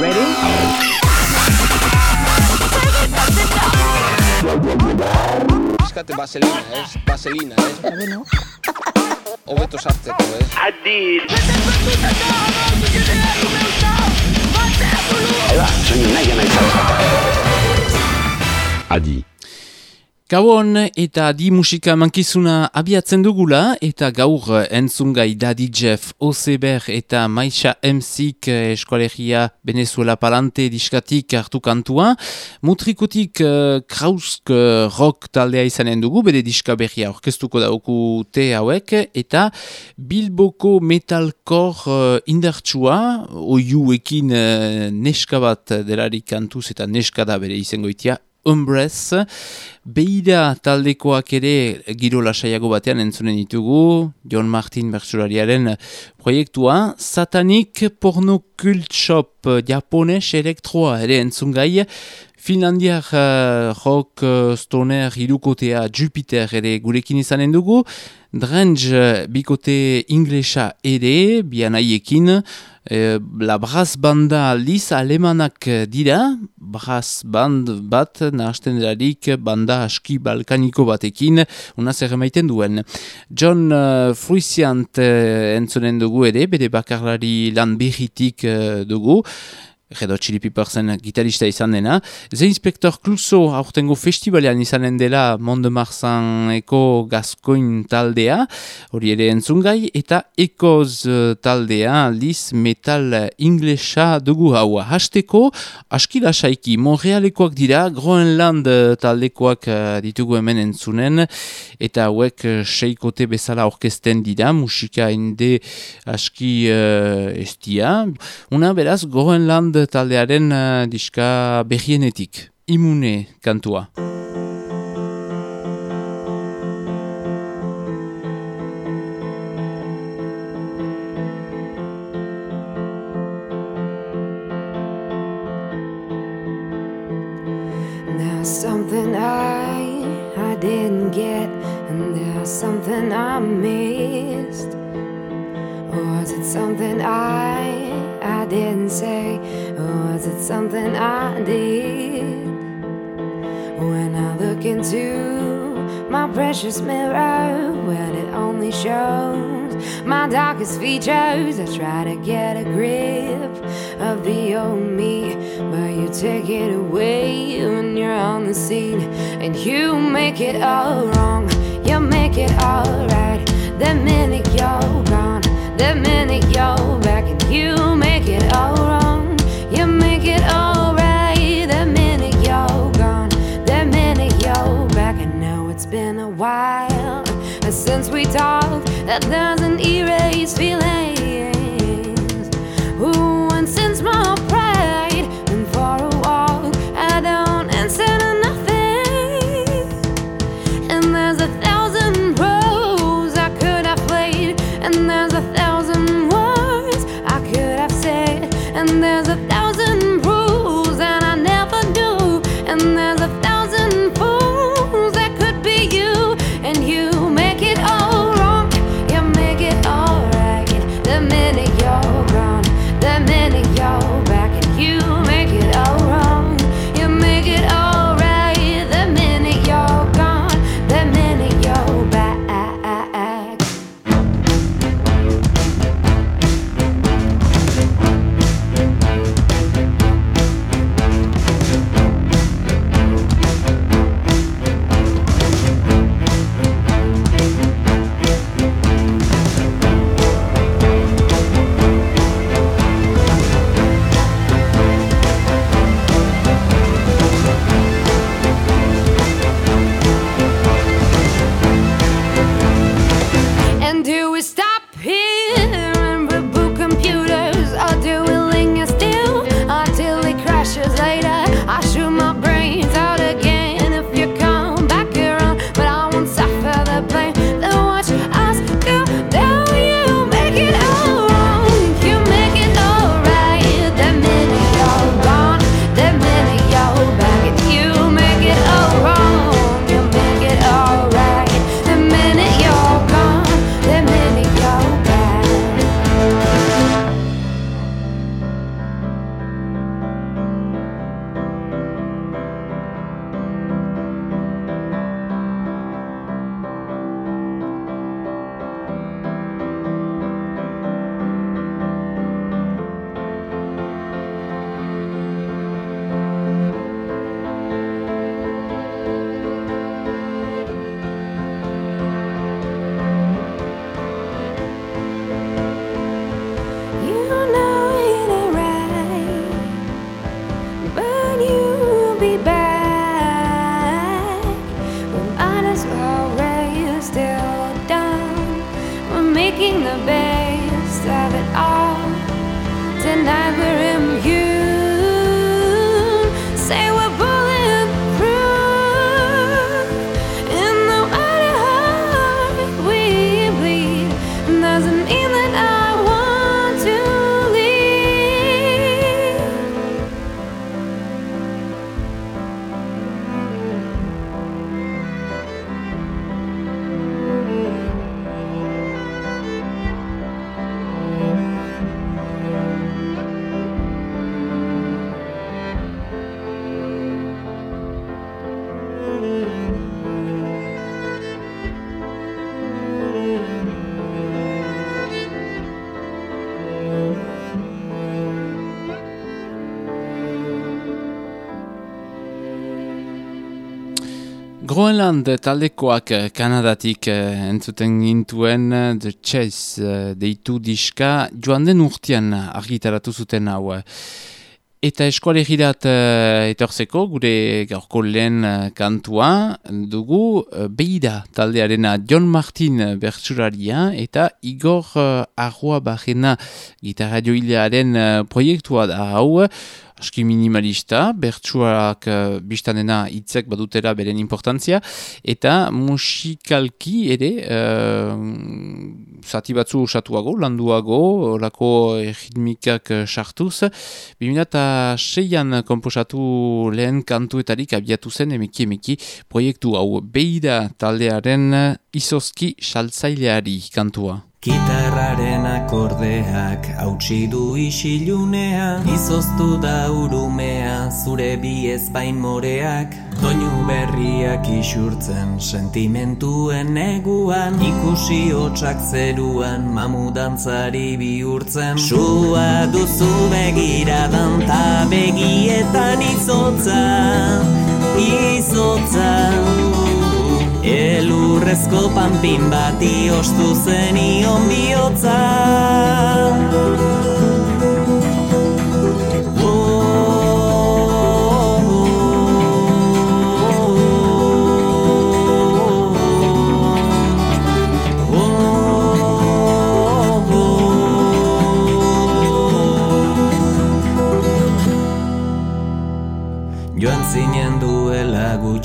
Ready? Eskate vaselina, ez? Vaselina, ez? Bueno. Hobeto sartzeko, ez? Adid. Ahí va, soy un nahi Adi. Gabon eta di musika mankizuna abiatzen dugula eta gaur entzungai Daddy Jeff, Oseber eta Maisha Emzik eskualegia Venezuela Palante diskatik hartu kantua. Mutrikotik uh, Krausk uh, rock taldea izanen dugu, bere diska berria orkestuko dauku te hauek eta Bilboko metalcore uh, indartsua, oiuekin uh, neska bat delarik kantuz eta neska da bere izangoitia, Umbrez, beira taldekoak ere giro lasaiago batean entzunen ditugu, John Martin bertsurariaren proiektua, Satanik Porno Cult Shop japones elektroa ere entzungai, Finlandiar uh, rock uh, stoner irukotea Jupiter ere gurekin izanen dugu, Drenj bikote inglesa ere, bianaiekin, E, la brass banda liz alemanak dira, brass band bat nahasten erarik banda aski balkaniko batekin, unaz erremaiten duen. John uh, Fruisiant uh, entzonen dugu ere, bere bakarlari lan behitik uh, dugu, Redo Chili Peppersen gitarista izan dena. Ze Inspektor Kluso aurtengo festivalean izanen dela Mondemarsaneko Gaskoin taldea, hori ere entzungai, eta Ekoz eh, taldea, Liz Metal Inglesa dugu haua. Hasteko, askila saiki, Montrealekoak dira, Groenland eh, taldekoak eh, ditugu hemen entzunen, eta hauek seikote bezala orkesten dira, musika ende aski uh, estia. Una beraz, Groenland taldearen uh, diska berrienetik. Imune kantua. Something I I didn't get, and there's something I missed. Was it something I I didn't say, or was it something I did? When I look into my precious mirror, when it only shows my darkest features, I try to get a grip of the old me, but you take it away when you're on the scene, and you make it all wrong. You make it all right. The minute you're gone, the minute you're back, and you while since we talked. That doesn't erase feelings. as well where you still down. We're making the best of it all. Tonight we're Groenland taldekoak eh, Kanadatik eh, entzuten gintuen eh, The Chase deitu diska joan den urtean argitaratu zuten hau. Eta eskualegirat etorzeko gure gaurko lehen kantua dugu beida taldearena John Martin bertsuraria eta Igor Arroa Bajena gitarra joilearen proiektua da hau aski minimalista, bertsuak uh, biztanena hitzek badutera beren importantzia, eta musikalki ere uh, zati batzu usatuago, landuago, lako ritmikak sartuz, 2006an komposatu lehen kantuetarik abiatu zen emeki emeki proiektu hau beida taldearen izozki saltzaileari kantua. Gitarraren akordeak hautsi du isilunea Izoztu da urumea zure bi ezpain moreak. Doinu berriak isurtzen sentimentuen neguan. Ikusi hotxak zeruan mamudantzari bihurtzen. Sua duzu begiradan ta begietan izotza Izotza Elurrezko panpin bati ostu zenion bihotza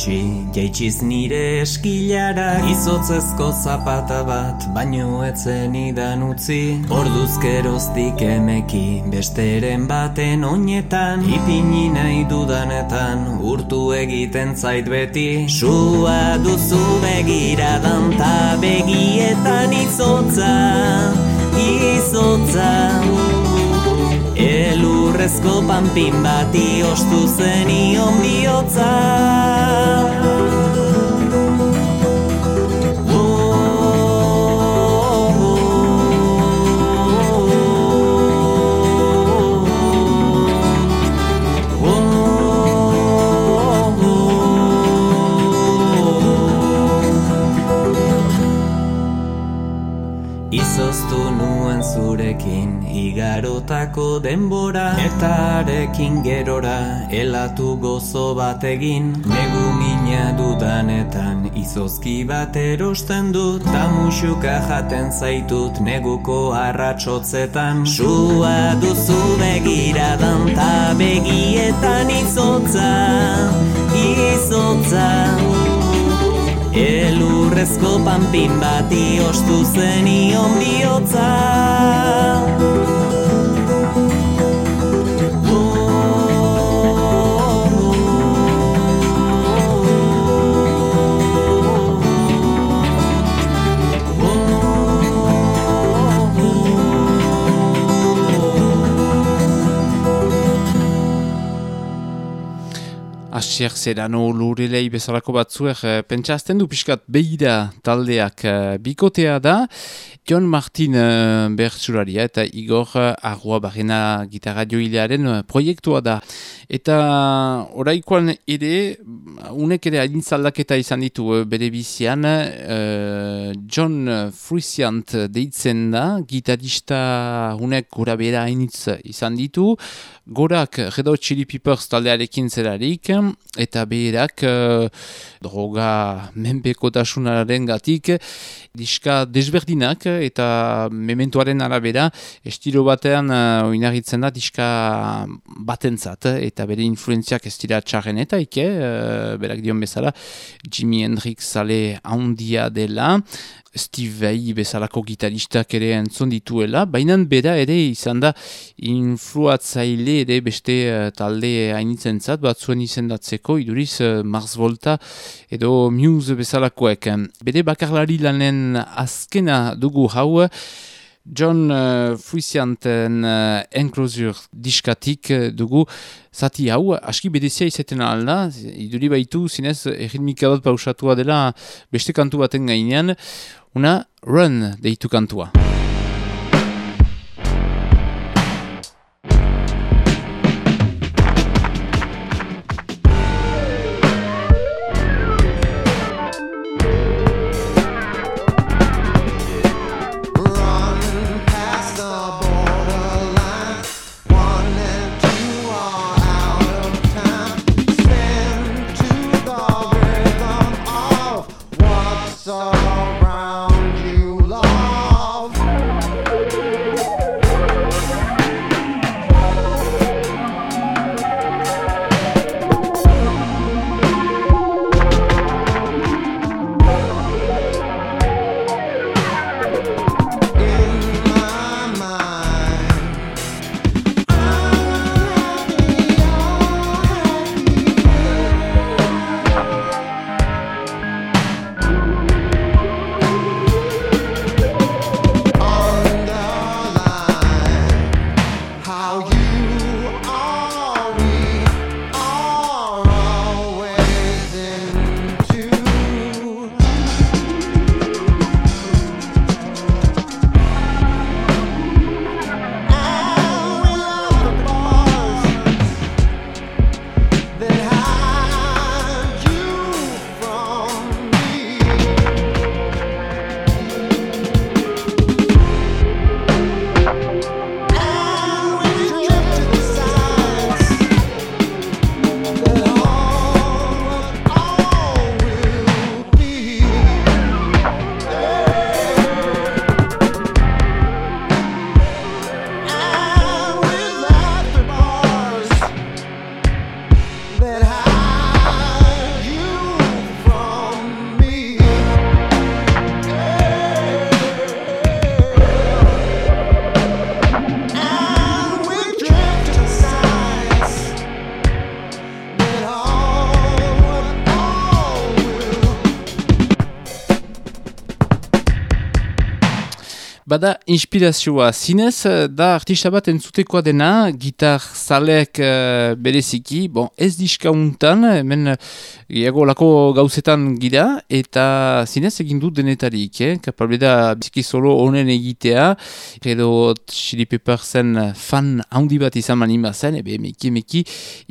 gutxi Jaitsiz nire eskilara. Izotzezko zapata bat Baino etzen idan utzi. Orduzkeroztik emeki Besteren baten oinetan. Ipini nahi dudanetan Urtu egiten zait beti. Sua duzu begiradan Ta begietan izotza Izotza Elurrezko panpin bati ostu zenion bihotza igarotako denbora Eta arekin gerora elatu gozo bat egin. Negu mina dudanetan izozki bat erosten dut Ta musuka jaten zaitut neguko arratsotzetan. Sua duzu begiradan ta begietan izotza Izotza. Elurrezko panpin bati ostu zenion bihotza Asier Zerano lurelei bezalako batzuek e, pentsazten du pixkat behida taldeak eh, bikotea da. John Martin e, bertsuraria eta Igor Arrua Barrena gitarra joilearen proiektua da. Eta oraikoan ere, unek ere alintzaldaketa izan ditu bere bizian, John Frusciant deitzen da, gitarista unek gura bera izan ditu, gorak Red Hot Chili Peppers taldearekin zerarik, eta beherak uh, droga menpekotasunaren gatik, diska desberdinak eta mementuaren arabera, estilo batean uh, oinarritzen da diska batentzat, eta bere influenziak ez dira txarren eta ike, uh, berak dion bezala, Jimi Hendrix sale handia dela, Steve Vai bezalako gitaristak ere entzun dituela, baina bera ere izan da influatzaile ere beste uh, talde hainitzen zat, bat zuen izendatzeko, iduriz uh, Mars Volta edo Muse bezalakoek. Bere bakarlari lanen azkena dugu hau, John uh, Fruisianten uh, enclosure diskatik uh, dugu zati hau, aski bedezia izaten alda, iduri baitu zinez erritmika bat pausatua dela beste kantu baten gainean, una run deitu kantua. Bada inspirazioa zinez, da artista bat entzutekoa dena, gitar zalek uh, bereziki, bon, ez diskauntan, hemen iago lako gauzetan gira, eta zinez egin dut denetarik, eh? kapalbe da biziki solo honen egitea, edo Chili Peppersen fan handi bat izan manima zen, ebe meki meki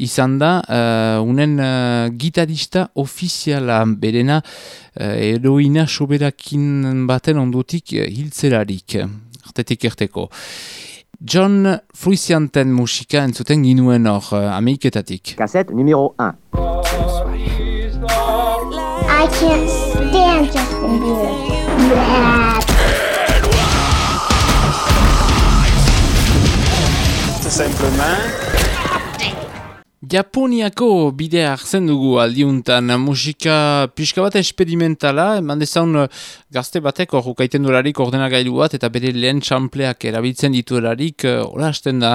izan da, uh, unen uh, gitarista ofiziala berena, uh, eroina soberakin baten ondotik uh, hiltzerarik artetik erteko. John Fruisianten musika entzuten ginuen hor, Ameriketatik. Cassette numéro 1. I can't stand Justin Bieber. Tout simplement. Japoniako bidea hartzen dugu aldiuntan. Musika pixka bat esperimentala, eman dezaun eh, gazte batek hor ukaiten dolarik ordenagailu bat eta bere lehen txampleak erabiltzen diturarik, eh, hola hasten da,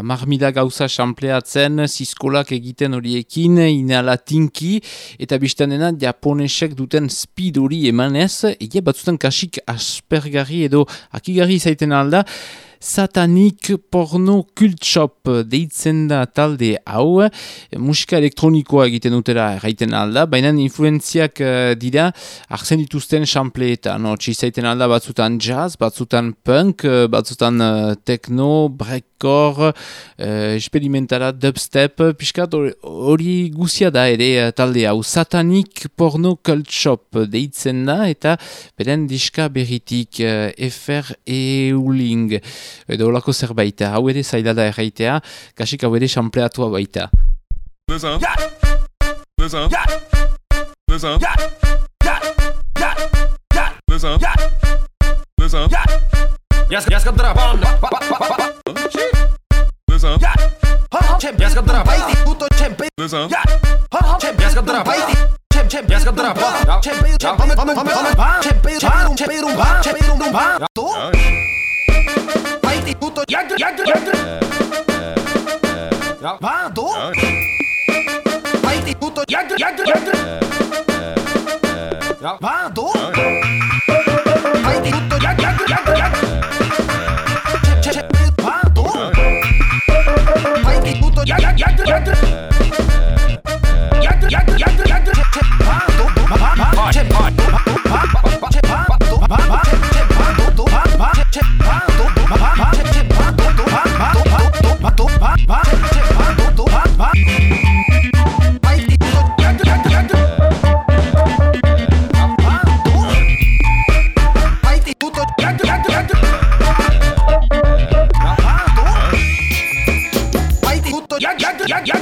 marmida gauza txampleatzen, ziskolak egiten horiekin, inala tinki, eta biztan dena japonesek duten speed hori emanez, ege batzutan kasik aspergarri edo akigarri zaiten alda, satanik porno kultshop deitzen da talde hau, musika elektronikoa egiten dutera erraiten alda, baina influenziak uh, dira, arzen dituzten xampleetan, no? txizaiten alda batzutan jazz, batzutan punk, uh, batzutan uh, techno, breakcore, uh, experimentara dubstep, piskat hori guzia da ere talde hau, satanik porno kultshop deitzen da, eta beren diska berritik uh, efer euling edo olako zerbaita. Hau ere zaila da erraitea, kasik hau ere xampleatua baita. Dezan! Dezan! Dezan! Dezan! Dezan! Jaska drabanda! Dezan! Jaska! Ditt puto jädra, jädra, jädra. Ja. Vadå? Hej ditt puto jädra, jädra, jädra. Ja. Vadå? Hej ditt puto jädra, jädra, jädra, jädra. Vadå? Hej ditt puto jädra, jädra, jädra. jag, jag,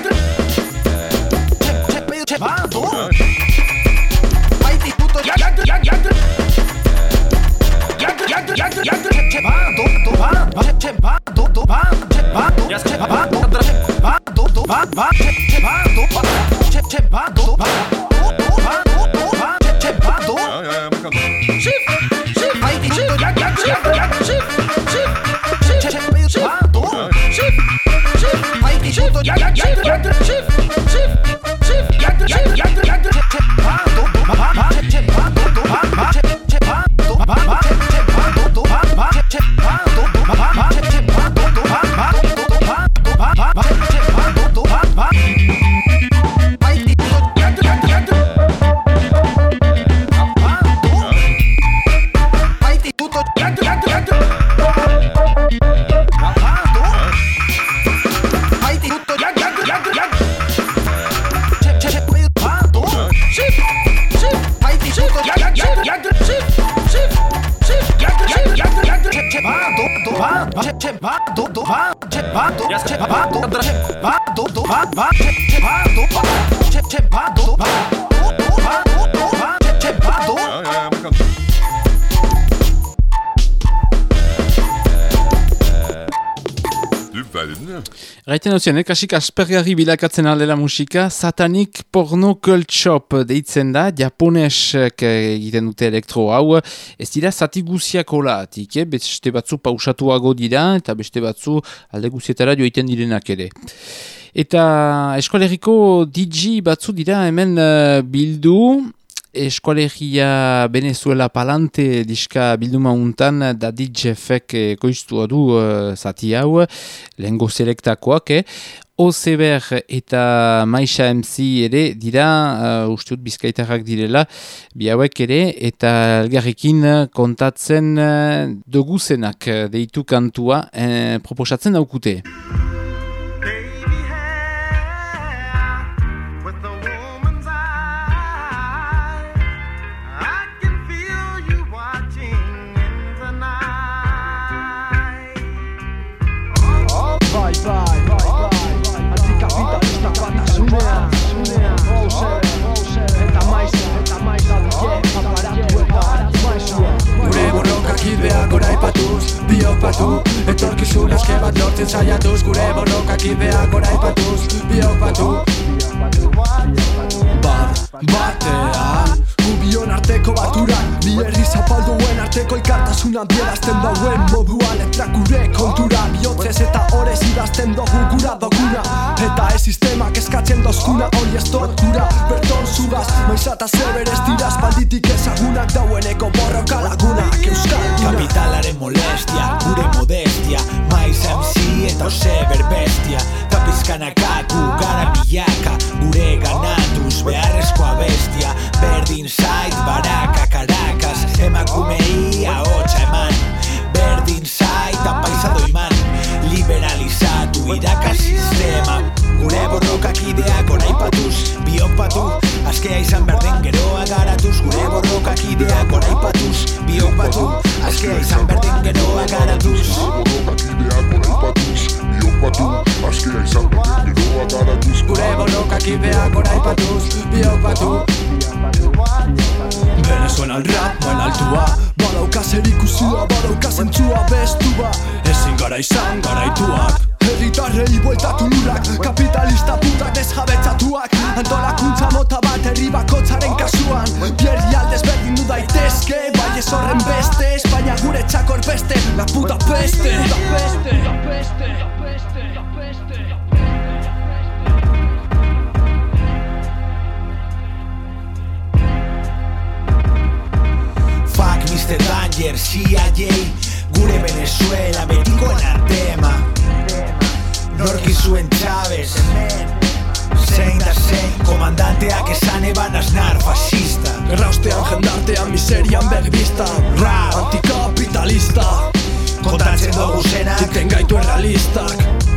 Vadå? Jag ska... Raiten duzien, eh? kasik aspergarri bilakatzen aldela musika, satanik porno cult shop deitzen da, japonesek egiten dute elektro hau, ez dira zati guziak olatik, eh? beste batzu pausatuago dira, eta beste batzu alde guzietara joiten direnak ere. Eta eskoleriko DJ batzu dira hemen eh, bildu, Eskualegia Venezuela Palante diska bilduma untan da DJFek eh, koiztua du uh, zati hau, lehengo selektakoak, eh? Ozeber eta Maisha MC ere dira, uh, uste dut bizkaitarrak direla, bi hauek ere, eta elgarrekin kontatzen uh, doguzenak uh, deitu kantua uh, proposatzen daukute. Ideak oraipatuz, biokpatu Etorkizun aske bat lortzen saiatuz Gure borrokak ideak oraipatuz, biokpatu Bat, batean Gubion arteko baturan. Bi herri zapalduen arteko ikartasunan Bierazten dauen moduan. Letrak gure kontura Biotzez eta horez idazten dugu gura doguna. Eta ez sistemak eskatzen dozkuna Hori ez gura berton zugaz Maizata zeber ez dira espalditik ezagunak Daueneko borroka lagunak. Euskal Kapitalaren molestia, gure modestia. Maiz MC eta oseber bestia Kapizkanaka gu gara milaka Gure ganatuz beharrezkoa bestia. Berdin zait baraka Caracas. Emakumei ahotsa eman. Berdin zait apaizado iman. Liberalizatu iraka sistema. Gure borrokak ideak oraipatuz Biokpatu. Askea izan berdin geroa garatuz. Gure borrokak ideak oraipatuz Biokpatu. Askea izan berdin geroa garatuz. Gure borrokak ideak oraipatuz, biokpatu Venezuelan rap, moen altua. Badauka zer ikusua, badauka zentzua bestua. Ezin gara izan garaituak. Herritarrei bueltatu lurak Kapitalista putak desjabetzatuak. Antolakuntza mota bat herri bakotzaren kasuan. Pierri aldez berdin du daitezke Bai ez horren beste Espainia gure txakor beste. La puta peste La peste La peste Fuck Mr. Danger, CIA Gure Venezuela betikoen antema Norki zuen Chávez Zein da zein Komandanteak esan eban aznar fascista. Erraustean jendartean miserian begbista Rap Antikapitalista. Kontatzen dugu zenak. Iten gaitu errealistak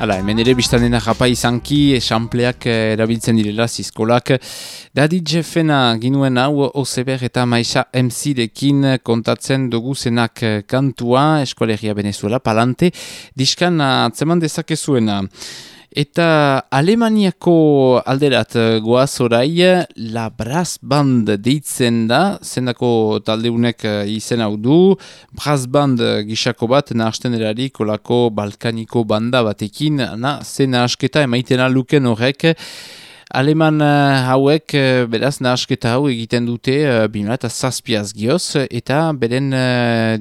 Hala, hemen ere biztanena japa izanki, esampleak eh, erabiltzen direla zizkolak. Dadi Jeffena ginuen hau Ozeber eta Maisa MC-dekin kontatzen dugu zenak eh, kantua, Eskolegia Venezuela, palante, diskan atzeman dezakezuena. Eta Alemaniako alderat eh, goaz orai, La Brass Band deitzen da, zendako taldeunek eh, izen hau du, Brass Band eh, gisako bat, nahasten erari kolako balkaniko banda batekin, na, zen nahasketa emaitena luken horrek, Aleman hauek, uh, beraz, nahasketa hau egiten dute uh, bimela eta zazpiaz gioz, eta beren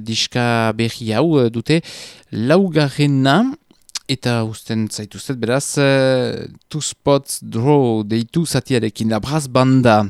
diska berri hau dute laugarrena, eta usten zaituzet beraz, uh, Two Spots Draw deitu zatiarekin, la brass banda.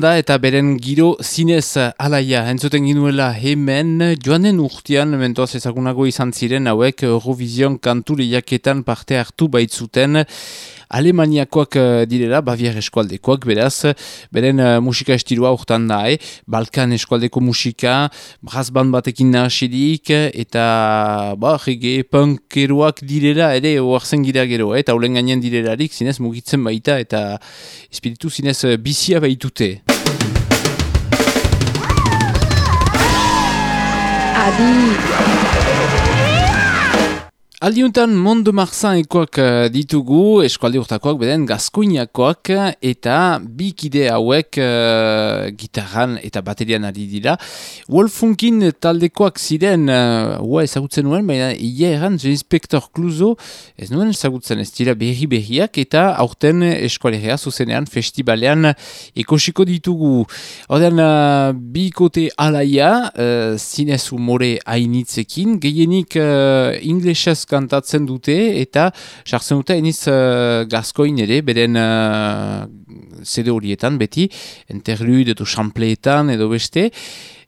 Banda eta beren giro zinez alaia entzuten ginuela hemen joanen urtean mentoaz ezagunago izan ziren hauek Eurovision kantu lehiaketan parte hartu baitzuten Alemaniakoak eh, direla, Bavier eskualdekoak beraz, beren eh, musika estilua urtan da, eh? Balkan eskualdeko musika, brass band batekin nahasirik, eta ba, reggae punkeroak direla, ere, oartzen gira gero, eh? eta ulen gainen direlarik, zinez mugitzen baita, eta espiritu zinez bizia baitute. Aldiuntan Mondo Marzanekoak uh, ditugu, eskualde urtakoak beden Gaskoiniakoak eta bi kide hauek uh, gitarran eta baterian ari dira. Wolfunkin taldekoak ziren, uh, ua ezagutzen nuen, baina ia erran The Inspector Cluzo, ez nuen ezagutzen ez dira berri berriak eta aurten eskualerea zuzenean festibalean ekosiko ditugu. Horten uh, bi kote alaia, uh, zinez humore hainitzekin, gehienik uh, inglesez kantatzen dute eta sartzen dute eniz uh, gaskoin ere, beren uh, zede horietan beti, interlude edo xampleetan edo beste.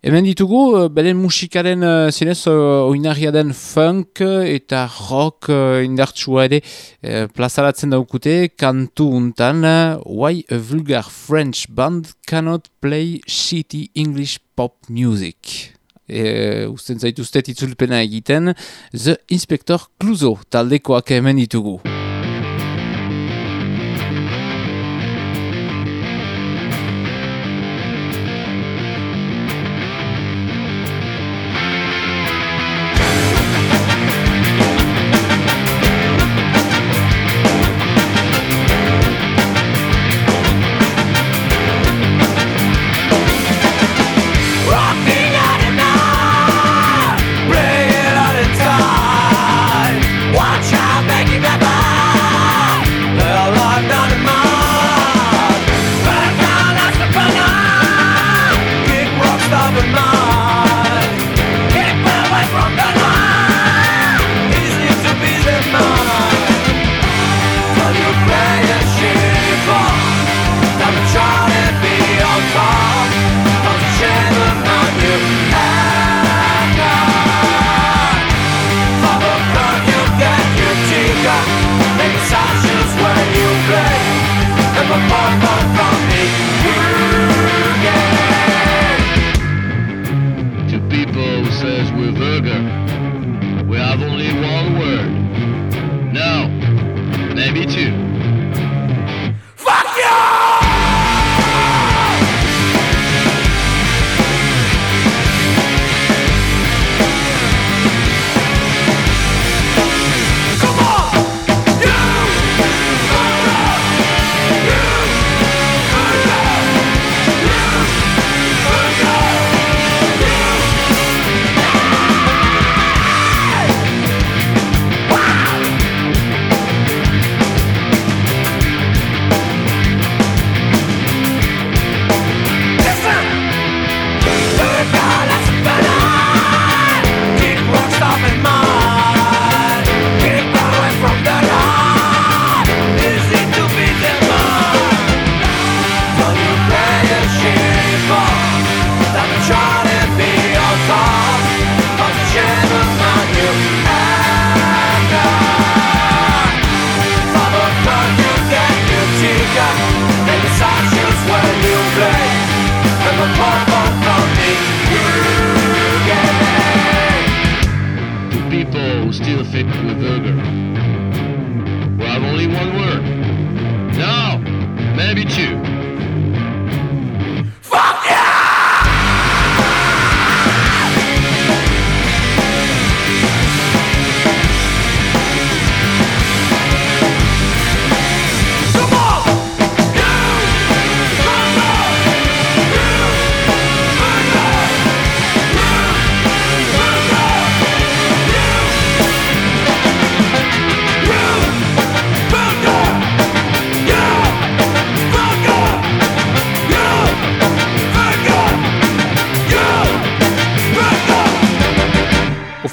Hemen ditugu, uh, beren musikaren uh, zinez uh, oinarria den funk eta rock uh, indartsua ere uh, plazaratzen daukute kantu untan uh, Why a vulgar French band cannot play shitty English pop music. E, usten zaituztet itzulpena egiten, The Inspector Cluzo taldekoak hemen ditugu.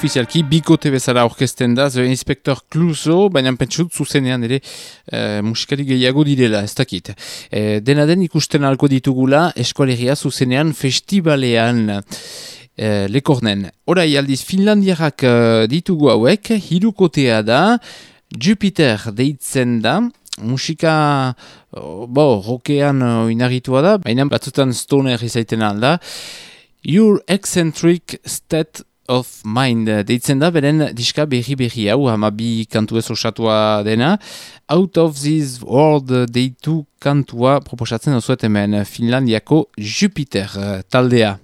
Ofizialki, bikote bezala orkesten da, The Inspector Clouseau, baina pentsut zuzenean ere e, musikari gehiago direla, ez dakit. E, dena den ikusten alko ditugula eskolegia zuzenean festibalean e, lekornen. Horai aldiz Finlandiarrak e, ditugu hauek, hirukotea da, Jupiter deitzen da, musika oh, bo, rokean uh, inarritua da, baina batzutan stoner izaiten alda. Your eccentric state of mind deitzen da, beren diska berri berri hau, hamabi kantu ez osatua dena. Out of this world deitu kantua proposatzen osuet hemen Finlandiako Jupiter uh, taldea.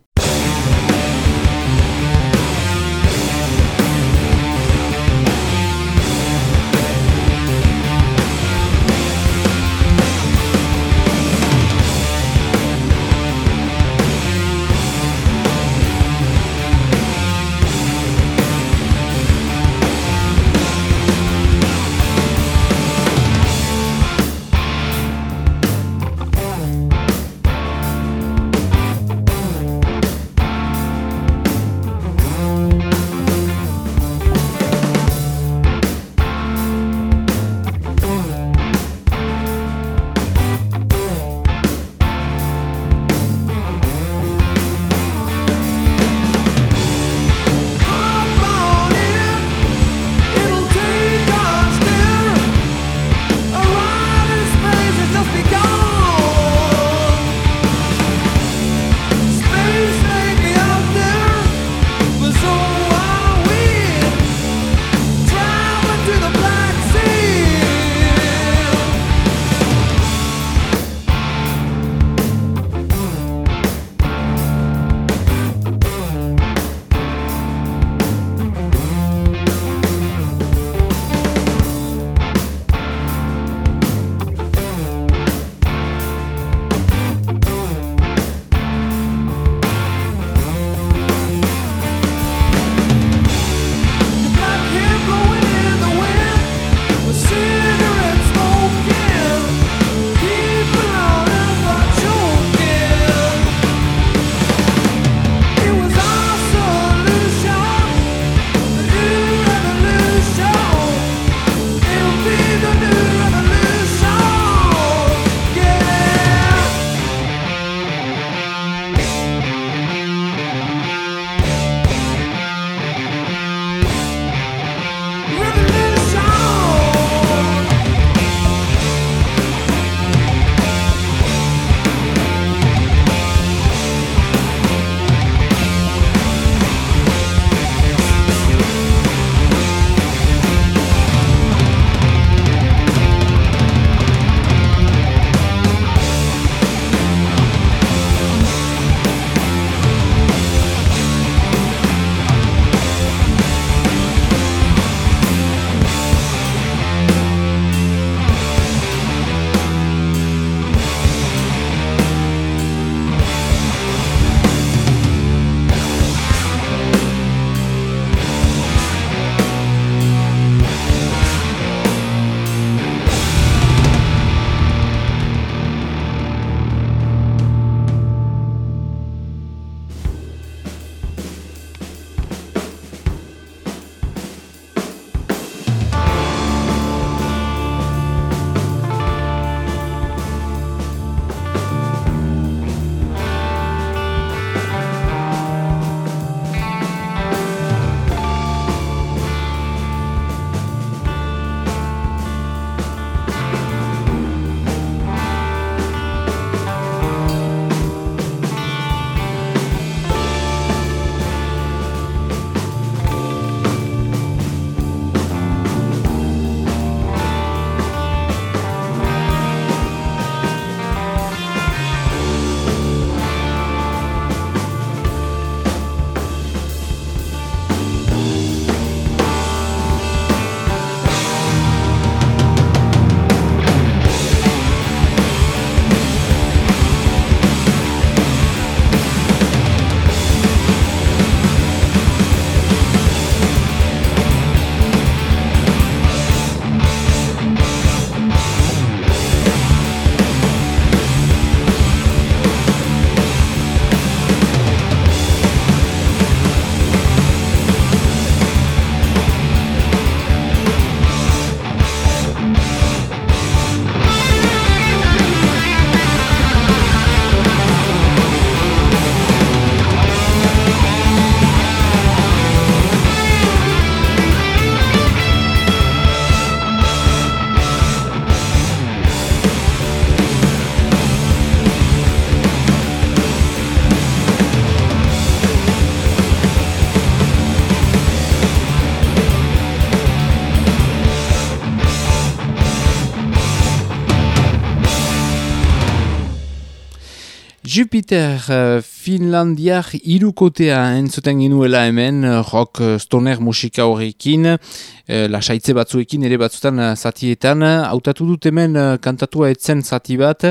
Jupiter uh, Finlandiar irukotea entzuten ginuela hemen uh, rock uh, stoner musika horrekin uh, lasaitze batzuekin ere batzutan zatietan. Hautatu dut hemen kantatua etzen zati bat.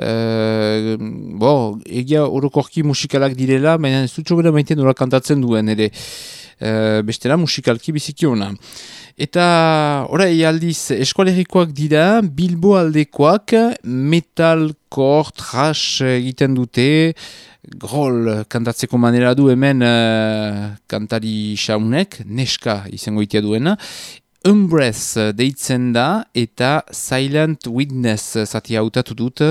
Uh, bo, egia orokorki musikalak direla baina ez dut sobera maiten kantatzen duen ere. Bestela musikalki bizikiona Eta orai aldiz eskualerikoak dira, Bilbo aldekoak metalcore, trash egiten dute, grol kantatzeko manera du hemen uh, kantari xaunek, neska izango itea duena, Umbrez deitzen da eta Silent Witness zati hautatu dut.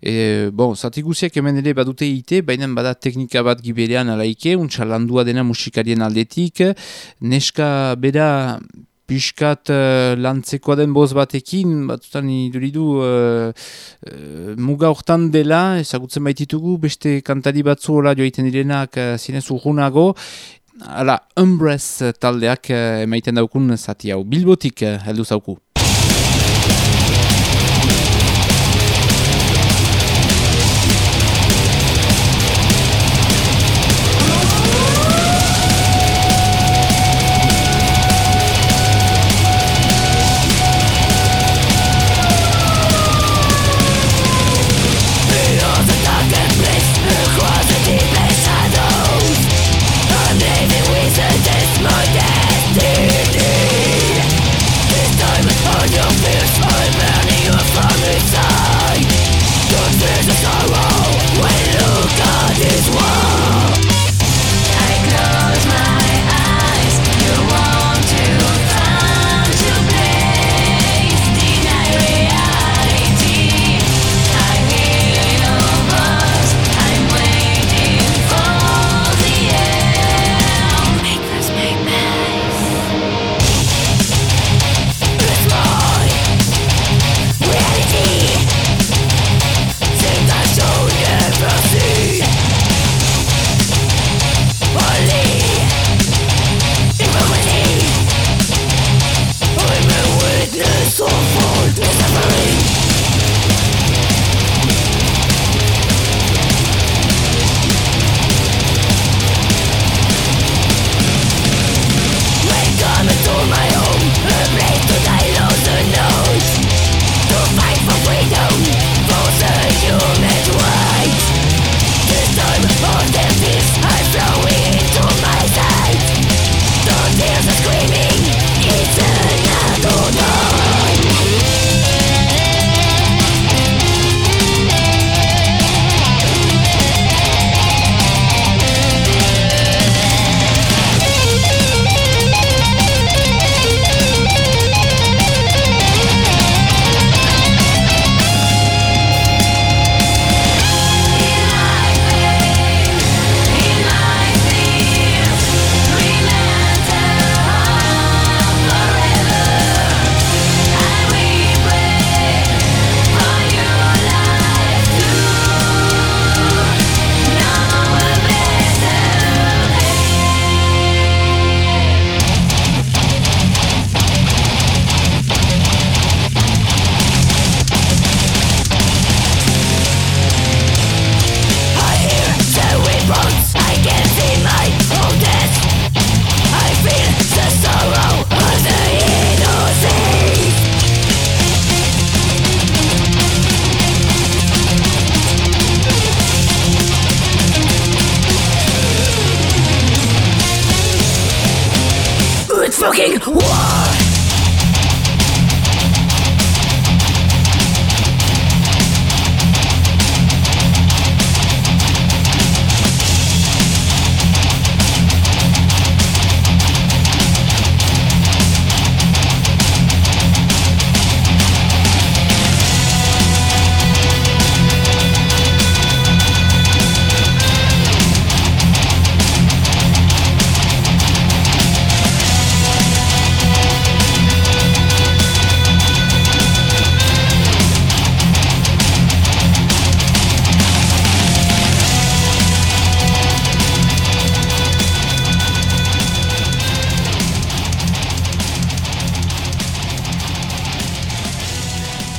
E, bon, zati guziak hemen ere badute ite, baina bada teknika bat giberean alaike, untsa landua dena musikarien aldetik. Neska bera piskat uh, lantzekoa den boz batekin, batutan iduridu uh, uh, muga hortan dela, ezagutzen baititugu, beste kantari batzu hola joaiten direnak uh, zinez urgunago, Hala, Umbrez taldeak uh, emaiten daukun zati hau. Bilbotik uh, heldu zauku.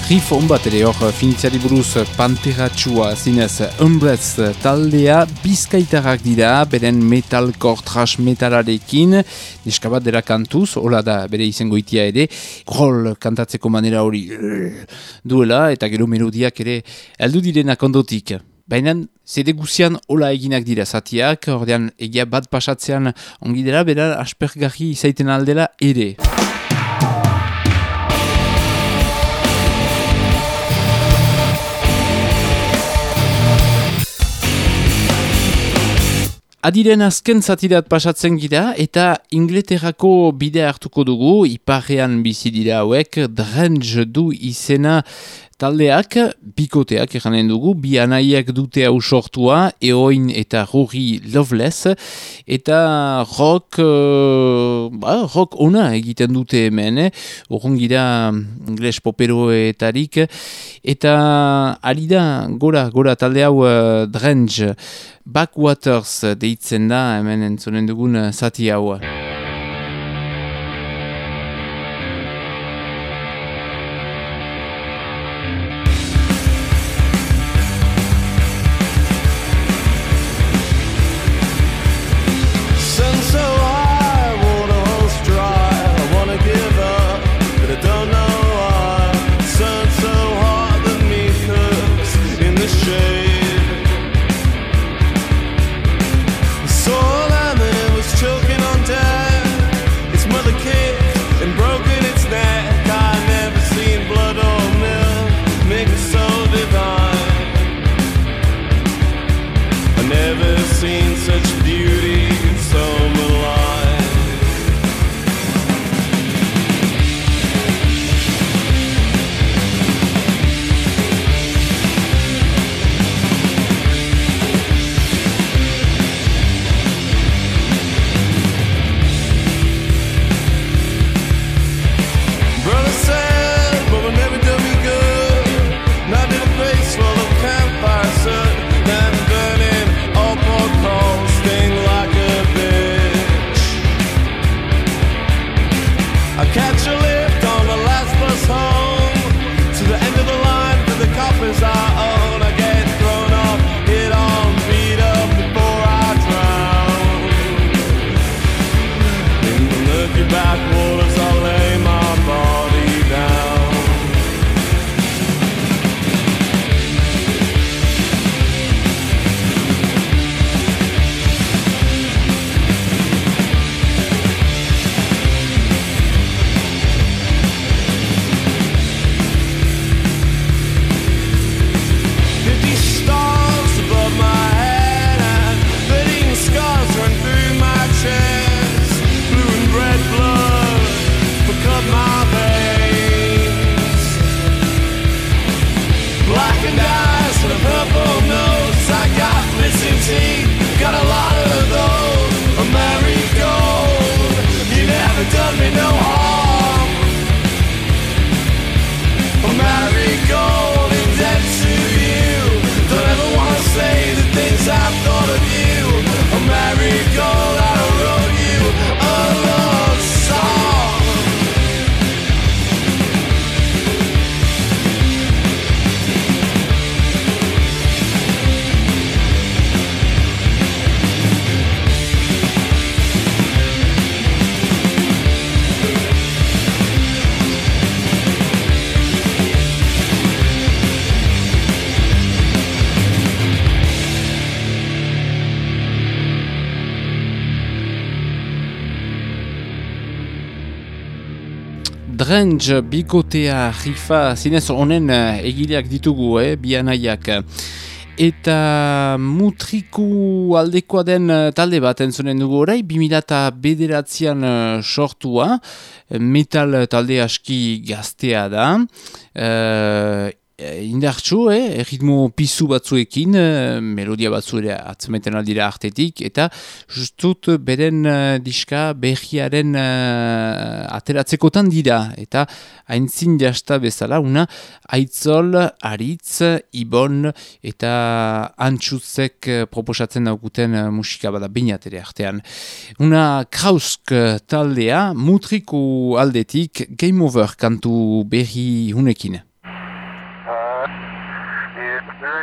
Riff on bat ere hor finitziari buruz panteratxua zinez Umbrez taldea bizkaitarrak dira beren metalcore trash metalarekin diska bat dela kantuz, hola da bere izango itia ere rol kantatzeko manera hori eh, duela eta gero melodiak ere heldu direnak ondotik. Baina, zede guzian hola eginak dira zatiak, ordean egia bat pasatzean ongi dela, bera aspergarri izaiten aldela ere. Adiren azken zatirat pasatzen gira eta Ingleterrako bidea hartuko dugu, iparrean bizi dira hauek, drenz du izena taldeak, bikoteak eranen dugu, bi anaiak dute hau sortua, eoin eta ruri loveless, eta rock, uh, ba, rock ona egiten dute hemen, eh? gira ingles poperoetarik, eta ari da, gora, gora talde hau uh, drenz, Backwaters deitzen da hemen entzonen dugun zati hau. coming up. Drenz bikotea rifa zinez honen eh, egileak ditugu, eh, bianaiak. Eta mutriku aldekoa den eh, talde bat entzunen dugu orai, 2000 bederatzean eh, sortua, metal talde aski gaztea da, indartxu, eh, ritmo pisu batzuekin, eh, melodia batzu ere atzemeten aldira artetik, eta justut beren eh, diska behiaren eh, ateratzekotan dira, eta haintzin jasta bezala, una aitzol, aritz, ibon, eta antxutzek eh, proposatzen daukuten eh, musika bada bainat ere artean. Una krausk taldea, mutriku aldetik, Game Over kantu berri hunekin.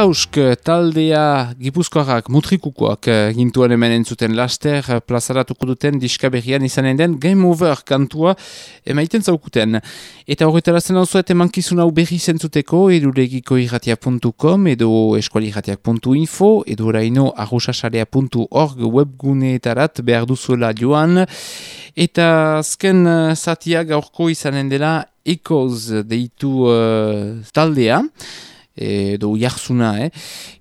Krausk taldea gipuzkoak mutrikukoak eh, gintuan hemen entzuten laster eh, plazaratuko duten diskaberrian izanen den Game Over kantua emaiten zaukuten. Eta horretara zen hau emankizun hau berri zentzuteko eduregiko irratia.com edo eskualirratiak.info edo oraino arrosasarea.org webguneetarat behar duzuela joan. Eta azken zatia gaurko izanen dela Echoes deitu uh, taldea edo jarzuna, eh?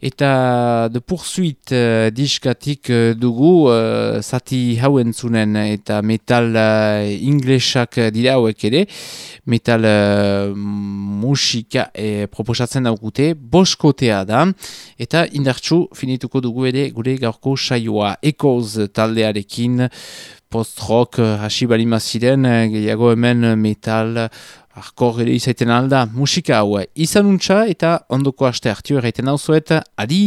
eta de poursuit uh, diskatik uh, dugu uh, zati hauen zunen eta metal uh, inglesak dira hauek ere, metal uh, musika e, proposatzen daukute, boskotea da, eta indartsu finituko dugu ere gure gaurko saioa ekoz taldearekin, post-rock hasi bali maziren, gehiago hemen metal Arkor ere izaiten alda musika hau izanuntza eta ondoko aste hartio erraiten hau zuet, adi!